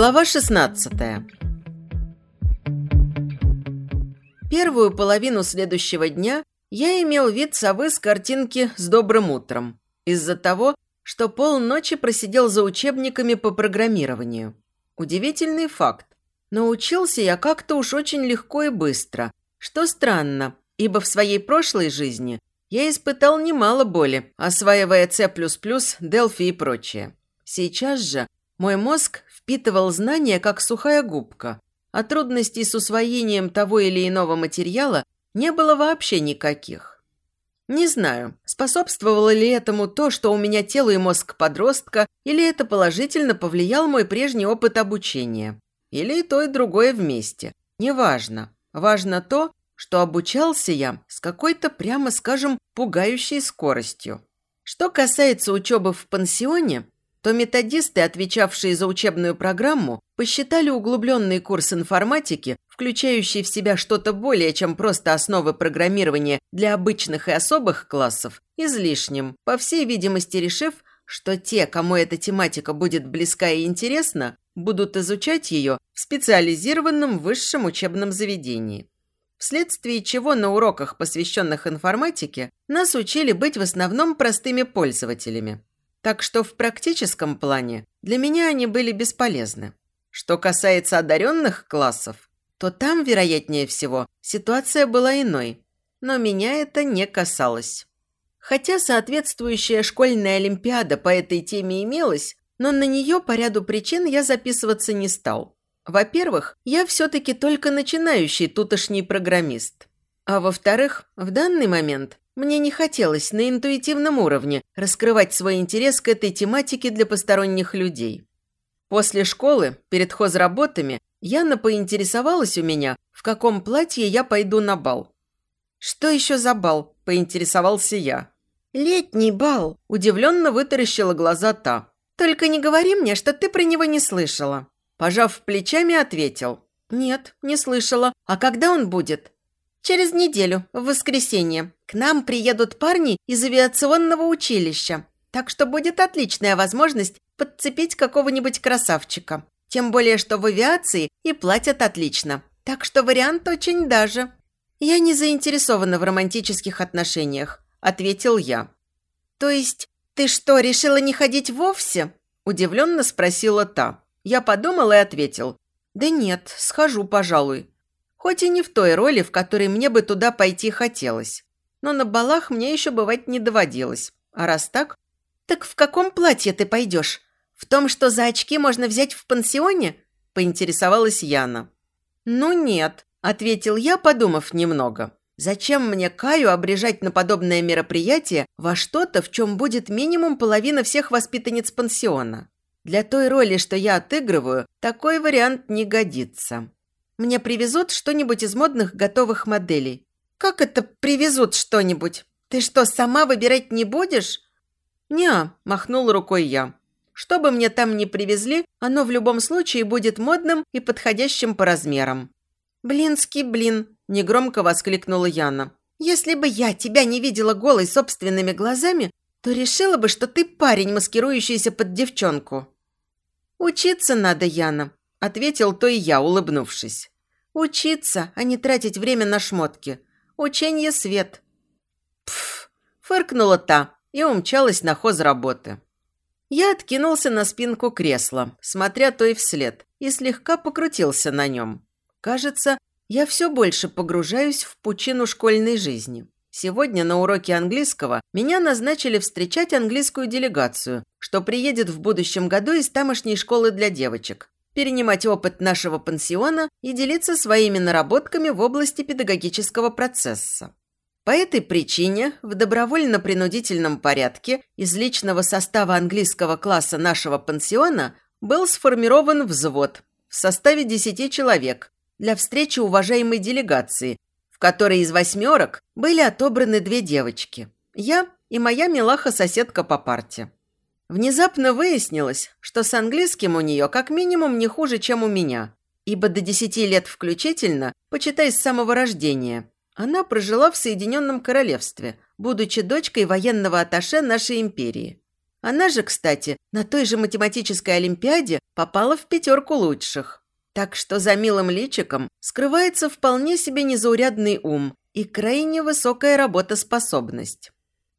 Глава 16 Первую половину следующего дня я имел вид совы с картинки «С добрым утром» из-за того, что полночи просидел за учебниками по программированию. Удивительный факт. Но учился я как-то уж очень легко и быстро, что странно, ибо в своей прошлой жизни я испытал немало боли, осваивая C++, Delphi и прочее. Сейчас же мой мозг впитывал знания, как сухая губка, а трудностей с усвоением того или иного материала не было вообще никаких. Не знаю, способствовало ли этому то, что у меня тело и мозг подростка, или это положительно повлиял мой прежний опыт обучения. Или и то, и другое вместе. Неважно. Важно то, что обучался я с какой-то, прямо скажем, пугающей скоростью. Что касается учебы в пансионе, то методисты, отвечавшие за учебную программу, посчитали углубленный курс информатики, включающий в себя что-то более, чем просто основы программирования для обычных и особых классов, излишним, по всей видимости решив, что те, кому эта тематика будет близка и интересна, будут изучать ее в специализированном высшем учебном заведении вследствие чего на уроках, посвященных информатике, нас учили быть в основном простыми пользователями. Так что в практическом плане для меня они были бесполезны. Что касается одаренных классов, то там, вероятнее всего, ситуация была иной. Но меня это не касалось. Хотя соответствующая школьная олимпиада по этой теме имелась, но на нее по ряду причин я записываться не стал. Во-первых, я все-таки только начинающий тутошний программист. А во-вторых, в данный момент мне не хотелось на интуитивном уровне раскрывать свой интерес к этой тематике для посторонних людей. После школы, перед хозработами, Яна поинтересовалась у меня, в каком платье я пойду на бал. «Что еще за бал?» – поинтересовался я. «Летний бал!» – удивленно вытаращила глаза та. «Только не говори мне, что ты про него не слышала». Пожав плечами, ответил. «Нет, не слышала. А когда он будет?» «Через неделю, в воскресенье. К нам приедут парни из авиационного училища. Так что будет отличная возможность подцепить какого-нибудь красавчика. Тем более, что в авиации и платят отлично. Так что вариант очень даже». «Я не заинтересована в романтических отношениях», – ответил я. «То есть ты что, решила не ходить вовсе?» – удивленно спросила та. Я подумал и ответил. «Да нет, схожу, пожалуй. Хоть и не в той роли, в которой мне бы туда пойти хотелось. Но на балах мне еще бывать не доводилось. А раз так... Так в каком платье ты пойдешь? В том, что за очки можно взять в пансионе?» Поинтересовалась Яна. «Ну нет», – ответил я, подумав немного. «Зачем мне Каю обрежать на подобное мероприятие во что-то, в чем будет минимум половина всех воспитанниц пансиона?» Для той роли, что я отыгрываю, такой вариант не годится. Мне привезут что-нибудь из модных готовых моделей. Как это привезут что-нибудь? Ты что, сама выбирать не будешь? Не, махнул рукой я. Что бы мне там ни привезли, оно в любом случае будет модным и подходящим по размерам. «Блинский блин!» – негромко воскликнула Яна. «Если бы я тебя не видела голой собственными глазами, то решила бы, что ты парень, маскирующийся под девчонку». «Учиться надо, Яна», – ответил то и я, улыбнувшись. «Учиться, а не тратить время на шмотки. Ученье свет». «Пф!» – фыркнула та и умчалась на хозработы. Я откинулся на спинку кресла, смотря той вслед, и слегка покрутился на нем. Кажется, я все больше погружаюсь в пучину школьной жизни. Сегодня на уроке английского меня назначили встречать английскую делегацию, что приедет в будущем году из тамошней школы для девочек, перенимать опыт нашего пансиона и делиться своими наработками в области педагогического процесса. По этой причине в добровольно-принудительном порядке из личного состава английского класса нашего пансиона был сформирован взвод в составе 10 человек для встречи уважаемой делегации, которой из восьмерок были отобраны две девочки. Я и моя милаха-соседка по парте. Внезапно выяснилось, что с английским у нее как минимум не хуже, чем у меня, ибо до десяти лет включительно, почитай с самого рождения, она прожила в Соединенном Королевстве, будучи дочкой военного атташе нашей империи. Она же, кстати, на той же математической олимпиаде попала в пятерку лучших. Так что за милым личиком скрывается вполне себе незаурядный ум и крайне высокая работоспособность.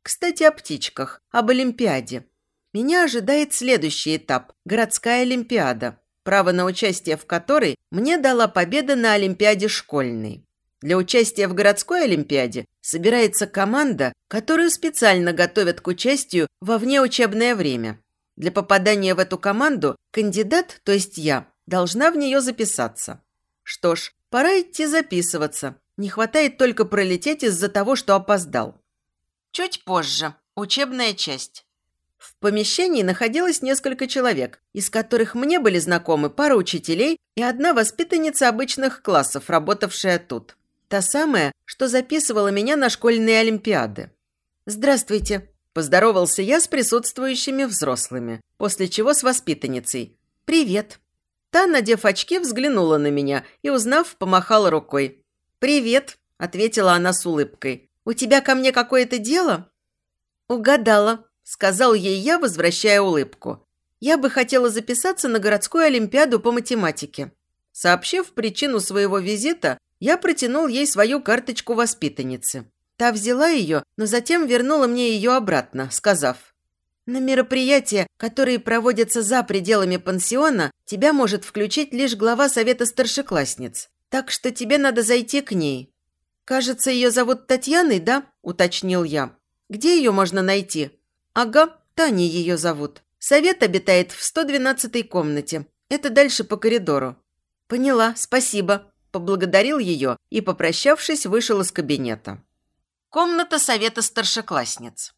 Кстати, о птичках, об Олимпиаде. Меня ожидает следующий этап – городская Олимпиада, право на участие в которой мне дала победа на Олимпиаде школьной. Для участия в городской Олимпиаде собирается команда, которую специально готовят к участию во внеучебное время. Для попадания в эту команду кандидат, то есть я, должна в нее записаться. Что ж, пора идти записываться. Не хватает только пролететь из-за того, что опоздал. Чуть позже. Учебная часть. В помещении находилось несколько человек, из которых мне были знакомы пара учителей и одна воспитанница обычных классов, работавшая тут. Та самая, что записывала меня на школьные олимпиады. «Здравствуйте», – поздоровался я с присутствующими взрослыми, после чего с воспитанницей. «Привет». Та, надев очки, взглянула на меня и, узнав, помахала рукой. «Привет», – ответила она с улыбкой. «У тебя ко мне какое-то дело?» «Угадала», – сказал ей я, возвращая улыбку. «Я бы хотела записаться на городскую олимпиаду по математике». Сообщив причину своего визита, я протянул ей свою карточку воспитанницы. Та взяла ее, но затем вернула мне ее обратно, сказав, «На мероприятия, которые проводятся за пределами пансиона, тебя может включить лишь глава совета старшеклассниц. Так что тебе надо зайти к ней». «Кажется, ее зовут Татьяной, да?» – уточнил я. «Где ее можно найти?» «Ага, Таня ее зовут. Совет обитает в 112-й комнате. Это дальше по коридору». «Поняла, спасибо», поблагодарил ее и, попрощавшись, вышел из кабинета. Комната совета старшеклассниц.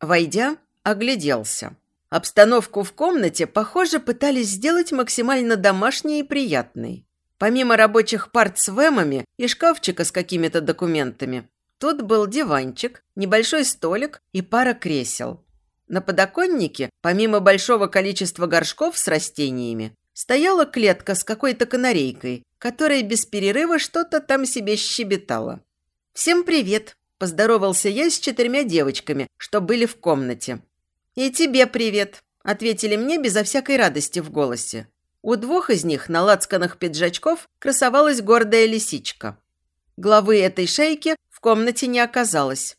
Войдя, огляделся. Обстановку в комнате, похоже, пытались сделать максимально домашней и приятной. Помимо рабочих парт с вэмами и шкафчика с какими-то документами, тут был диванчик, небольшой столик и пара кресел. На подоконнике, помимо большого количества горшков с растениями, стояла клетка с какой-то канарейкой, которая без перерыва что-то там себе щебетала. «Всем привет!» – поздоровался я с четырьмя девочками, что были в комнате. «И тебе привет!» – ответили мне безо всякой радости в голосе. У двух из них на лацканах пиджачков красовалась гордая лисичка. Главы этой шейки комнате не оказалось.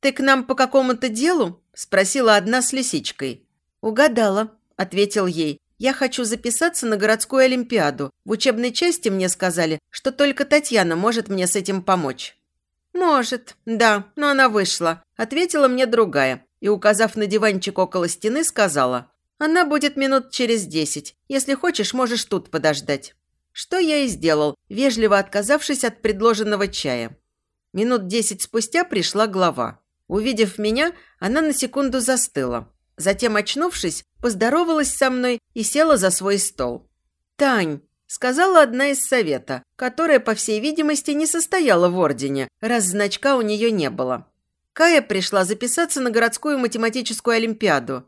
«Ты к нам по какому-то делу?» – спросила одна с лисичкой. «Угадала», – ответил ей, я хочу записаться на городскую олимпиаду. В учебной части мне сказали, что только Татьяна может мне с этим помочь». «Может, да, но она вышла», – ответила мне другая и, указав на диванчик около стены, сказала. «Она будет минут через десять. Если хочешь, можешь тут подождать». Что я и сделал, вежливо отказавшись от предложенного чая. Минут десять спустя пришла глава. Увидев меня, она на секунду застыла. Затем, очнувшись, поздоровалась со мной и села за свой стол. «Тань», – сказала одна из совета, которая, по всей видимости, не состояла в ордене, раз значка у нее не было. Кая пришла записаться на городскую математическую олимпиаду.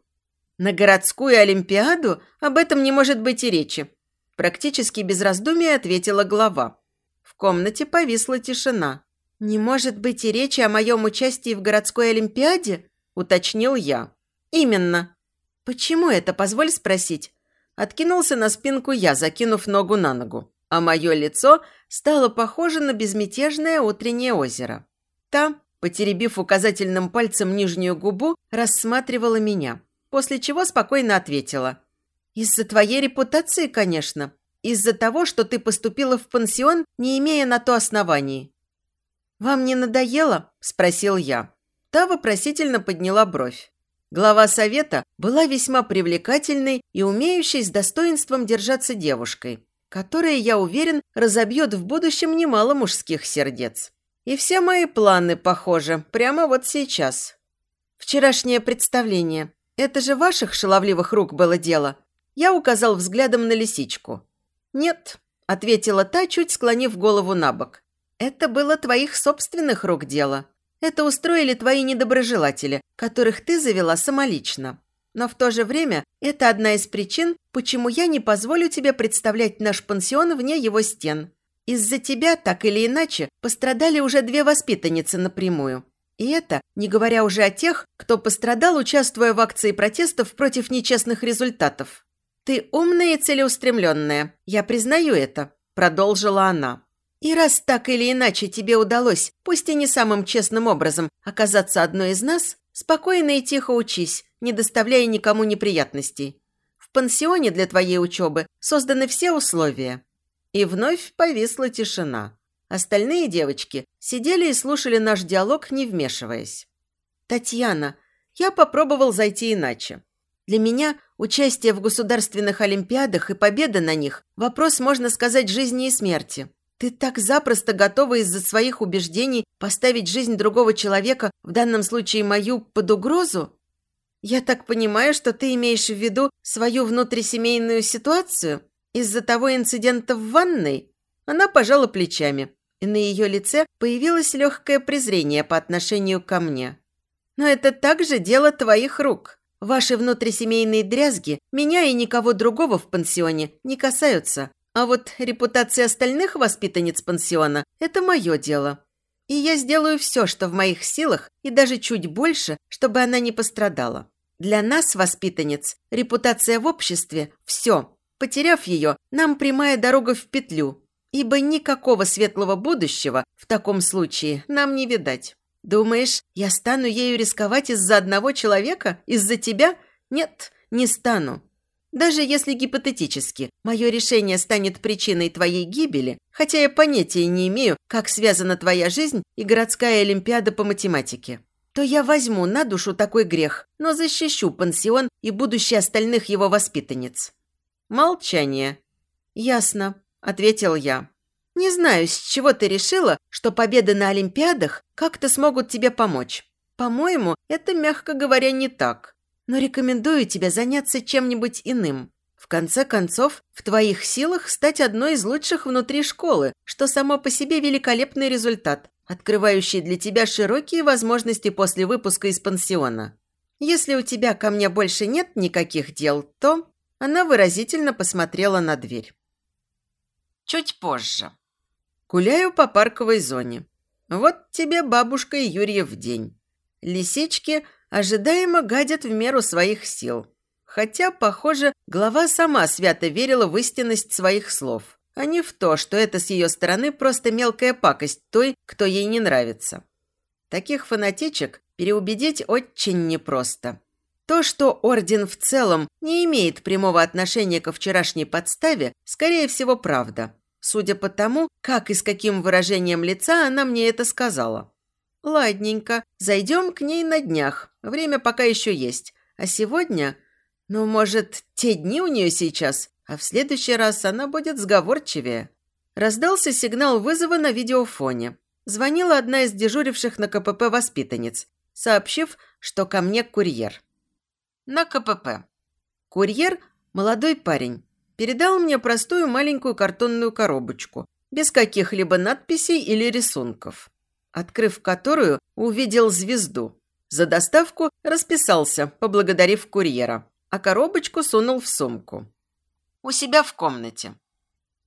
«На городскую олимпиаду? Об этом не может быть и речи», – практически без раздумий ответила глава. В комнате повисла тишина. «Не может быть и речи о моем участии в городской олимпиаде?» – уточнил я. «Именно». «Почему это, позволь спросить?» Откинулся на спинку я, закинув ногу на ногу, а мое лицо стало похоже на безмятежное утреннее озеро. Та, потеребив указательным пальцем нижнюю губу, рассматривала меня, после чего спокойно ответила. «Из-за твоей репутации, конечно. Из-за того, что ты поступила в пансион, не имея на то оснований». «Вам не надоело?» – спросил я. Та вопросительно подняла бровь. Глава совета была весьма привлекательной и умеющей с достоинством держаться девушкой, которая, я уверен, разобьет в будущем немало мужских сердец. И все мои планы, похоже, прямо вот сейчас. Вчерашнее представление. Это же ваших шаловливых рук было дело. Я указал взглядом на лисичку. «Нет», – ответила та, чуть склонив голову на бок. «Это было твоих собственных рук дело. Это устроили твои недоброжелатели, которых ты завела самолично. Но в то же время это одна из причин, почему я не позволю тебе представлять наш пансион вне его стен. Из-за тебя, так или иначе, пострадали уже две воспитанницы напрямую. И это не говоря уже о тех, кто пострадал, участвуя в акции протестов против нечестных результатов. «Ты умная и целеустремленная, я признаю это», – продолжила она. «И раз так или иначе тебе удалось, пусть и не самым честным образом, оказаться одной из нас, спокойно и тихо учись, не доставляя никому неприятностей. В пансионе для твоей учебы созданы все условия». И вновь повисла тишина. Остальные девочки сидели и слушали наш диалог, не вмешиваясь. «Татьяна, я попробовал зайти иначе. Для меня участие в государственных олимпиадах и победа на них – вопрос, можно сказать, жизни и смерти. Ты так запросто готова из-за своих убеждений поставить жизнь другого человека, в данном случае мою, под угрозу? Я так понимаю, что ты имеешь в виду свою внутрисемейную ситуацию из-за того инцидента в ванной?» Она пожала плечами, и на ее лице появилось легкое презрение по отношению ко мне. «Но это также дело твоих рук. Ваши внутрисемейные дрязги меня и никого другого в пансионе не касаются. А вот репутация остальных воспитанниц пансиона – это мое дело. И я сделаю все, что в моих силах, и даже чуть больше, чтобы она не пострадала. Для нас, воспитанниц, репутация в обществе – все. Потеряв ее, нам прямая дорога в петлю, ибо никакого светлого будущего в таком случае нам не видать. Думаешь, я стану ею рисковать из-за одного человека? Из-за тебя? Нет, не стану. Даже если гипотетически мое решение станет причиной твоей гибели, хотя я понятия не имею, как связана твоя жизнь и городская олимпиада по математике, то я возьму на душу такой грех, но защищу пансион и будущее остальных его воспитанниц. Молчание. Ясно ответил я. «Не знаю, с чего ты решила, что победы на Олимпиадах как-то смогут тебе помочь. По-моему, это, мягко говоря, не так. Но рекомендую тебе заняться чем-нибудь иным. В конце концов, в твоих силах стать одной из лучших внутри школы, что само по себе великолепный результат, открывающий для тебя широкие возможности после выпуска из пансиона. Если у тебя ко мне больше нет никаких дел, то...» Она выразительно посмотрела на дверь. Чуть позже. Гуляю по парковой зоне. Вот тебе бабушка Юрьев день. Лисички ожидаемо гадят в меру своих сил. Хотя, похоже, глава сама свято верила в истинность своих слов, а не в то, что это с ее стороны просто мелкая пакость той, кто ей не нравится. Таких фанатичек переубедить очень непросто. То, что Орден в целом не имеет прямого отношения ко вчерашней подставе, скорее всего, правда. Судя по тому, как и с каким выражением лица она мне это сказала. Ладненько, зайдем к ней на днях. Время пока еще есть. А сегодня... Ну, может, те дни у нее сейчас, а в следующий раз она будет сговорчивее. Раздался сигнал вызова на видеофоне. Звонила одна из дежуривших на КПП воспитанниц, сообщив, что ко мне курьер на КПП. Курьер, молодой парень, передал мне простую маленькую картонную коробочку, без каких-либо надписей или рисунков, открыв которую, увидел звезду. За доставку расписался, поблагодарив курьера, а коробочку сунул в сумку. У себя в комнате.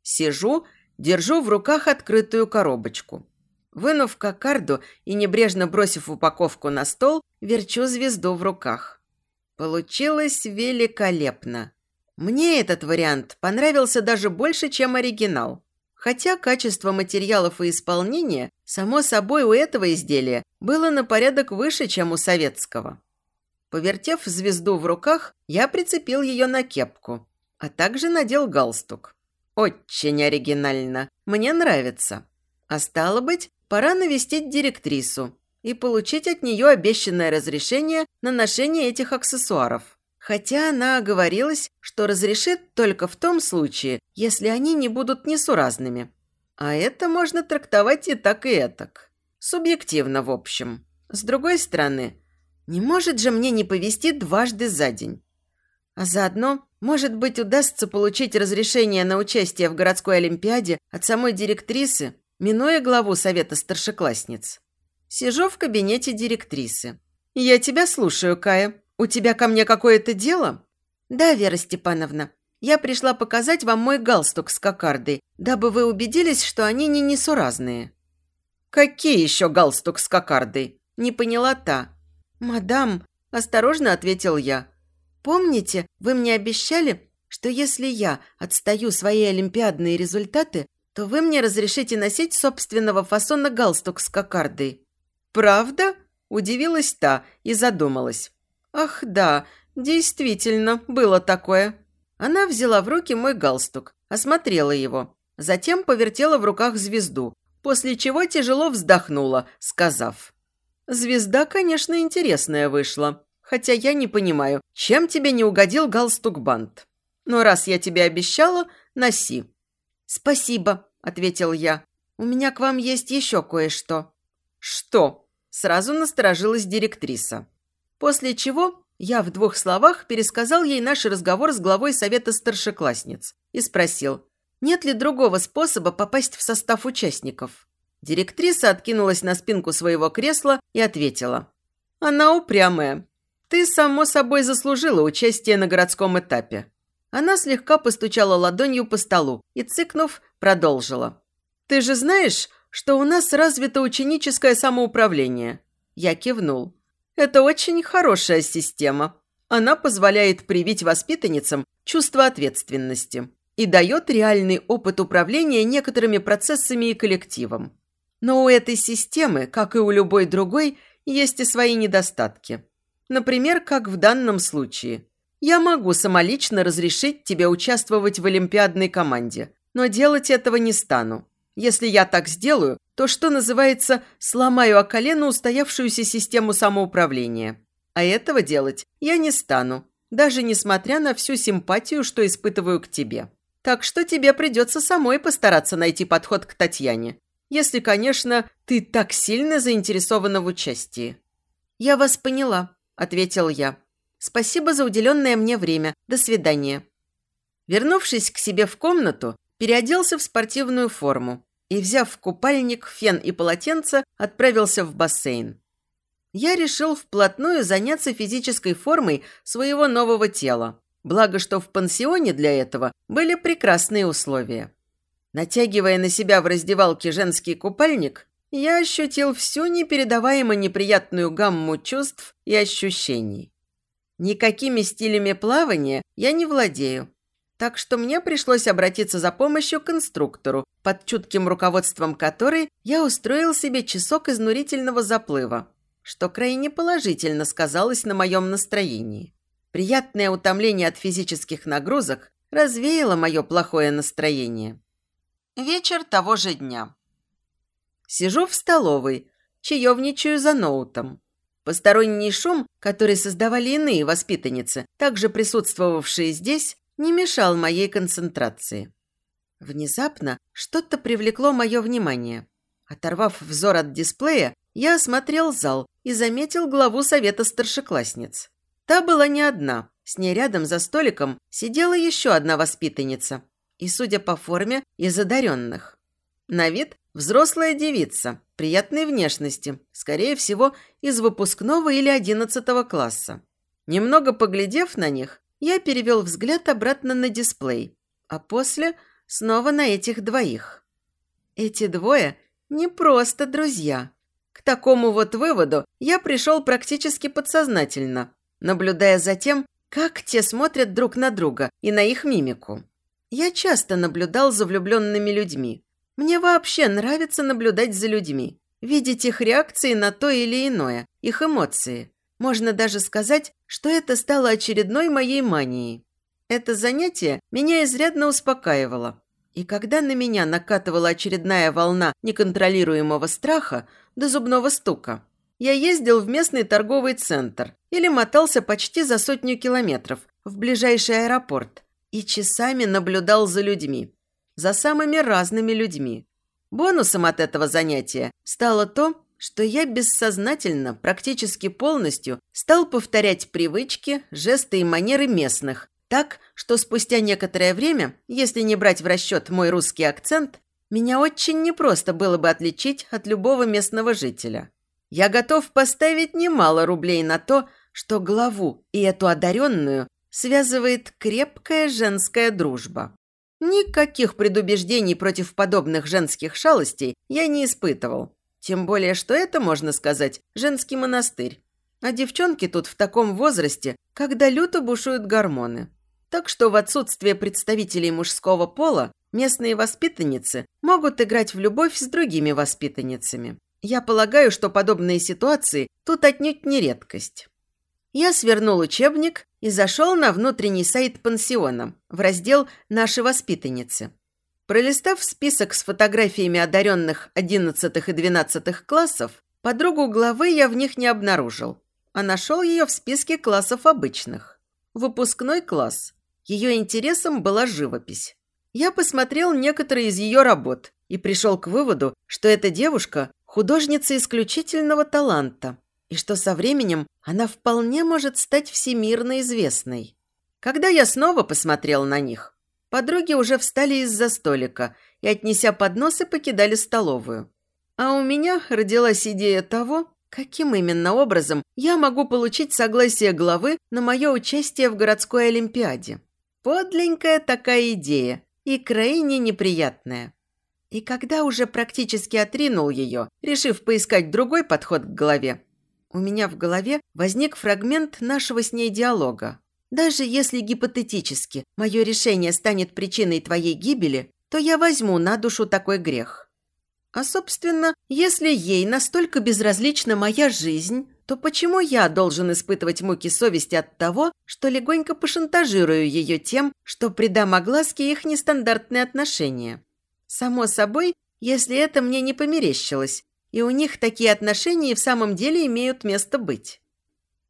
Сижу, держу в руках открытую коробочку. Вынув кокарду и небрежно бросив упаковку на стол, верчу звезду в руках. Получилось великолепно. Мне этот вариант понравился даже больше, чем оригинал. Хотя качество материалов и исполнения, само собой, у этого изделия было на порядок выше, чем у советского. Повертев звезду в руках, я прицепил ее на кепку, а также надел галстук. Очень оригинально. Мне нравится. А стало быть, пора навестить директрису и получить от нее обещанное разрешение на ношение этих аксессуаров. Хотя она оговорилась, что разрешит только в том случае, если они не будут несуразными. А это можно трактовать и так, и этак. Субъективно, в общем. С другой стороны, не может же мне не повезти дважды за день. А заодно, может быть, удастся получить разрешение на участие в городской олимпиаде от самой директрисы, минуя главу совета старшеклассниц. Сижу в кабинете директрисы. «Я тебя слушаю, Кая. У тебя ко мне какое-то дело?» «Да, Вера Степановна. Я пришла показать вам мой галстук с кокардой, дабы вы убедились, что они не несуразные». «Какие еще галстук с кокардой?» Не поняла та. «Мадам», – осторожно ответил я. «Помните, вы мне обещали, что если я отстаю свои олимпиадные результаты, то вы мне разрешите носить собственного фасона галстук с кокардой». «Правда?» – удивилась та и задумалась. «Ах, да, действительно, было такое». Она взяла в руки мой галстук, осмотрела его, затем повертела в руках звезду, после чего тяжело вздохнула, сказав. «Звезда, конечно, интересная вышла, хотя я не понимаю, чем тебе не угодил галстук-бант. Но раз я тебе обещала, носи». «Спасибо», – ответил я. «У меня к вам есть еще кое-что». «Что?», Сразу насторожилась директриса. После чего я в двух словах пересказал ей наш разговор с главой совета старшеклассниц и спросил, нет ли другого способа попасть в состав участников. Директриса откинулась на спинку своего кресла и ответила. «Она упрямая. Ты, само собой, заслужила участие на городском этапе». Она слегка постучала ладонью по столу и, цыкнув, продолжила. «Ты же знаешь, что у нас развито ученическое самоуправление. Я кивнул. Это очень хорошая система. Она позволяет привить воспитанницам чувство ответственности и дает реальный опыт управления некоторыми процессами и коллективом. Но у этой системы, как и у любой другой, есть и свои недостатки. Например, как в данном случае. Я могу самолично разрешить тебе участвовать в олимпиадной команде, но делать этого не стану. Если я так сделаю, то, что называется, сломаю о колено устоявшуюся систему самоуправления. А этого делать я не стану, даже несмотря на всю симпатию, что испытываю к тебе. Так что тебе придется самой постараться найти подход к Татьяне. Если, конечно, ты так сильно заинтересована в участии. «Я вас поняла», – ответил я. «Спасибо за уделенное мне время. До свидания». Вернувшись к себе в комнату, переоделся в спортивную форму и, взяв купальник, фен и полотенце, отправился в бассейн. Я решил вплотную заняться физической формой своего нового тела. Благо, что в пансионе для этого были прекрасные условия. Натягивая на себя в раздевалке женский купальник, я ощутил всю непередаваемо неприятную гамму чувств и ощущений. Никакими стилями плавания я не владею, так что мне пришлось обратиться за помощью к инструктору, под чутким руководством которой я устроил себе часок изнурительного заплыва, что крайне положительно сказалось на моем настроении. Приятное утомление от физических нагрузок развеяло мое плохое настроение. Вечер того же дня. Сижу в столовой, чаевничаю за ноутом. Посторонний шум, который создавали иные воспитанницы, также присутствовавшие здесь, не мешал моей концентрации. Внезапно что-то привлекло мое внимание. Оторвав взор от дисплея, я осмотрел зал и заметил главу совета старшеклассниц. Та была не одна. С ней рядом за столиком сидела еще одна воспитанница. И, судя по форме, из одаренных. На вид взрослая девица, приятной внешности, скорее всего, из выпускного или одиннадцатого класса. Немного поглядев на них, я перевел взгляд обратно на дисплей, а после снова на этих двоих. Эти двое не просто друзья. К такому вот выводу я пришел практически подсознательно, наблюдая за тем, как те смотрят друг на друга и на их мимику. Я часто наблюдал за влюбленными людьми. Мне вообще нравится наблюдать за людьми, видеть их реакции на то или иное, их эмоции. Можно даже сказать, что это стало очередной моей манией. Это занятие меня изрядно успокаивало. И когда на меня накатывала очередная волна неконтролируемого страха до зубного стука, я ездил в местный торговый центр или мотался почти за сотню километров в ближайший аэропорт и часами наблюдал за людьми, за самыми разными людьми. Бонусом от этого занятия стало то, что я бессознательно, практически полностью, стал повторять привычки, жесты и манеры местных, так, что спустя некоторое время, если не брать в расчет мой русский акцент, меня очень непросто было бы отличить от любого местного жителя. Я готов поставить немало рублей на то, что главу и эту одаренную связывает крепкая женская дружба. Никаких предубеждений против подобных женских шалостей я не испытывал. Тем более, что это, можно сказать, женский монастырь. А девчонки тут в таком возрасте, когда люто бушуют гормоны. Так что в отсутствие представителей мужского пола местные воспитанницы могут играть в любовь с другими воспитанницами. Я полагаю, что подобные ситуации тут отнюдь не редкость. Я свернул учебник и зашел на внутренний сайт пансиона в раздел «Наши воспитанницы». Пролистав список с фотографиями одаренных 11 и 12 классов, подругу главы я в них не обнаружил, а нашел ее в списке классов обычных. Выпускной класс. Ее интересом была живопись. Я посмотрел некоторые из ее работ и пришел к выводу, что эта девушка – художница исключительного таланта, и что со временем она вполне может стать всемирно известной. Когда я снова посмотрел на них, Подруги уже встали из-за столика и, отнеся подносы, покидали столовую. А у меня родилась идея того, каким именно образом я могу получить согласие главы на мое участие в городской олимпиаде. Подленькая такая идея и крайне неприятная. И когда уже практически отринул ее, решив поискать другой подход к голове, у меня в голове возник фрагмент нашего с ней диалога. Даже если гипотетически мое решение станет причиной твоей гибели, то я возьму на душу такой грех. А, собственно, если ей настолько безразлична моя жизнь, то почему я должен испытывать муки совести от того, что легонько пошантажирую ее тем, что придам огласке их нестандартные отношения? Само собой, если это мне не померещилось, и у них такие отношения в самом деле имеют место быть.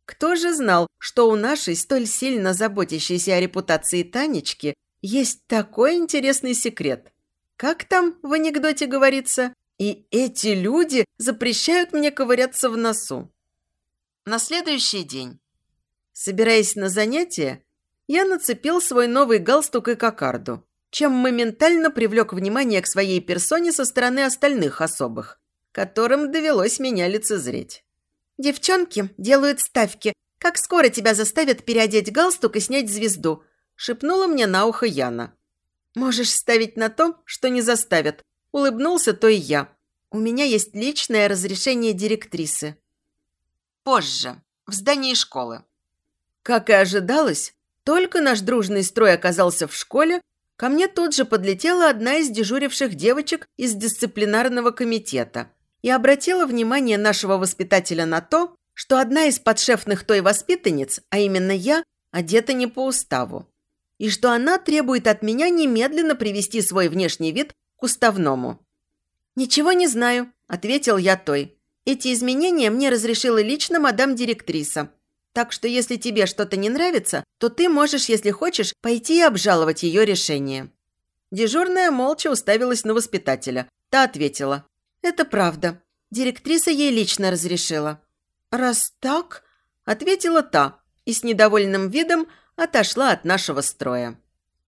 Кто же знал, что у нашей столь сильно заботящейся о репутации Танечки есть такой интересный секрет? Как там в анекдоте говорится? И эти люди запрещают мне ковыряться в носу. На следующий день, собираясь на занятия, я нацепил свой новый галстук и кокарду, чем моментально привлек внимание к своей персоне со стороны остальных особых, которым довелось меня лицезреть. «Девчонки делают ставки. Как скоро тебя заставят переодеть галстук и снять звезду?» – шепнула мне на ухо Яна. «Можешь ставить на то, что не заставят». Улыбнулся то и я. «У меня есть личное разрешение директрисы». Позже, в здании школы. Как и ожидалось, только наш дружный строй оказался в школе, ко мне тут же подлетела одна из дежуривших девочек из дисциплинарного комитета – и обратила внимание нашего воспитателя на то, что одна из подшефных той воспитанниц, а именно я, одета не по уставу, и что она требует от меня немедленно привести свой внешний вид к уставному. «Ничего не знаю», – ответил я той. «Эти изменения мне разрешила лично мадам-директриса. Так что если тебе что-то не нравится, то ты можешь, если хочешь, пойти и обжаловать ее решение». Дежурная молча уставилась на воспитателя. Та ответила. «Это правда. Директриса ей лично разрешила». «Раз так...» – ответила та и с недовольным видом отошла от нашего строя.